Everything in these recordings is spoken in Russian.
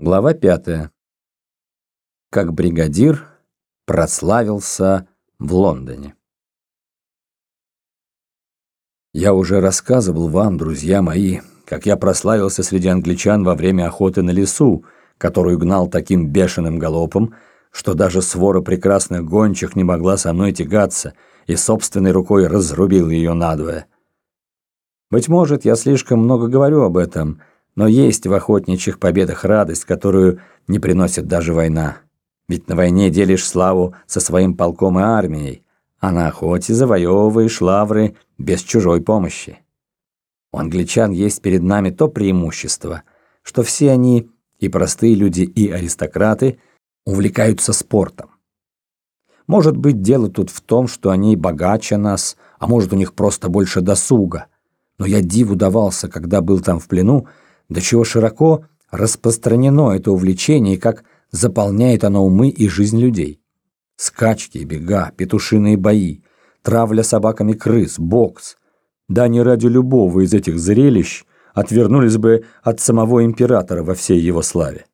Глава пятая. Как бригадир прославился в Лондоне. Я уже рассказывал вам, друзья мои, как я прославился среди англичан во время охоты на лесу, которую гнал таким бешеным галопом, что даже свора прекрасных гончих не могла со мной тягаться и собственной рукой разрубил ее надвое. Быть может, я слишком много говорю об этом – но есть в охотничьих победах радость, которую не приносит даже война. Ведь на войне делишь славу со своим полком и армией, а на охоте завоевываешь лавры без чужой помощи. У англичан есть перед нами то преимущество, что все они, и простые люди, и аристократы, увлекаются спортом. Может быть, дело тут в том, что они богаче нас, а может, у них просто больше досуга. Но я диву давался, когда был там в плену, до чего широко распространено это увлечение и как заполняет оно умы и жизнь людей. Скачки, бега, петушиные бои, травля собаками крыс, бокс. Да не ради любого из этих зрелищ отвернулись бы от самого императора во всей его славе.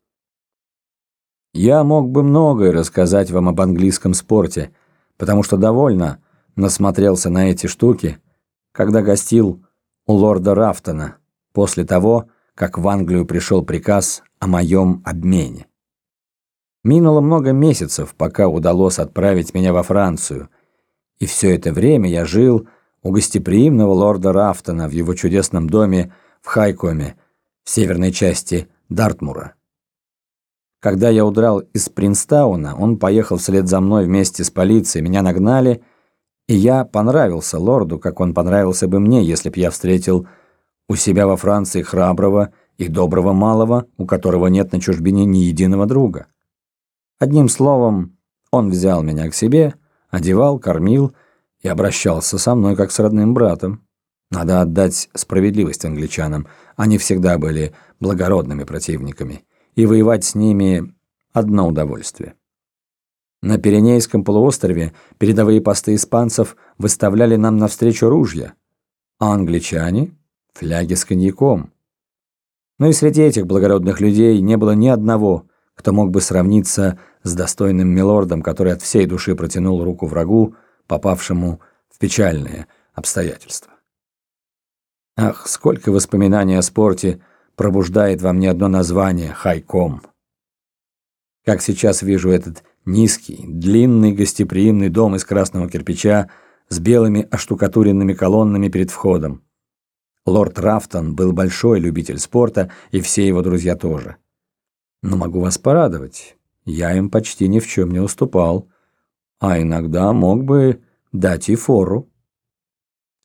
Я мог бы многое рассказать вам об английском спорте, потому что довольно насмотрелся на эти штуки, когда гостил у лорда Рафтона после того, как в Англию пришел приказ о моем обмене. Минуло много месяцев, пока удалось отправить меня во Францию, и все это время я жил у гостеприимного лорда Рафтона в его чудесном доме в Хайкоме, в северной части Дартмура. Когда я удрал из Принстауна, он поехал вслед за мной вместе с полицией, меня нагнали, и я понравился лорду, как он понравился бы мне, если б я встретил у себя во Франции храброго и доброго малого, у которого нет на чужбине ни единого друга. Одним словом, он взял меня к себе, одевал, кормил и обращался со мной как с родным братом. Надо отдать справедливость англичанам, они всегда были благородными противниками, и воевать с ними – одно удовольствие. На Пиренейском полуострове передовые посты испанцев выставляли нам навстречу ружья, а англичане фляги с коньяком. Но и среди этих благородных людей не было ни одного, кто мог бы сравниться с достойным милордом, который от всей души протянул руку врагу, попавшему в печальные обстоятельства. Ах, сколько воспоминаний о спорте пробуждает во мне одно название «Хайком». Как сейчас вижу этот низкий, длинный гостеприимный дом из красного кирпича с белыми оштукатуренными колоннами перед входом. Лорд Рафтон был большой любитель спорта, и все его друзья тоже. Но могу вас порадовать, я им почти ни в чем не уступал, а иногда мог бы дать и фору.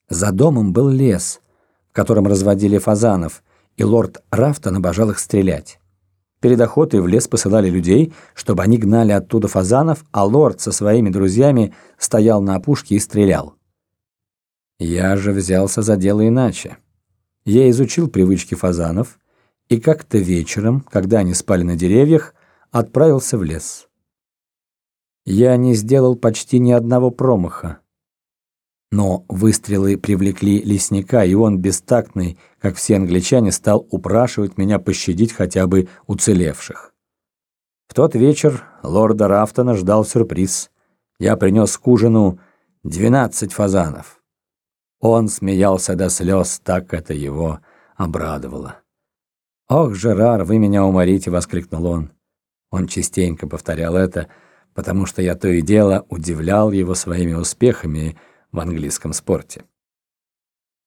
За домом был лес, в котором разводили фазанов, и лорд Рафтон обожал их стрелять. Перед охотой в лес посылали людей, чтобы они гнали оттуда фазанов, а лорд со своими друзьями стоял на опушке и стрелял. Я же взялся за дело иначе. Я изучил привычки фазанов и как-то вечером, когда они спали на деревьях, отправился в лес. Я не сделал почти ни одного промаха. Но выстрелы привлекли лесника, и он, бестактный, как все англичане, стал упрашивать меня пощадить хотя бы уцелевших. В тот вечер лорда Рафтона ждал сюрприз. Я принес к ужину двенадцать фазанов. Он смеялся до слез, так это его обрадовало. «Ох, Жерар, вы меня уморите!» — воскликнул он. Он частенько повторял это, потому что я то и дело удивлял его своими успехами в английском спорте.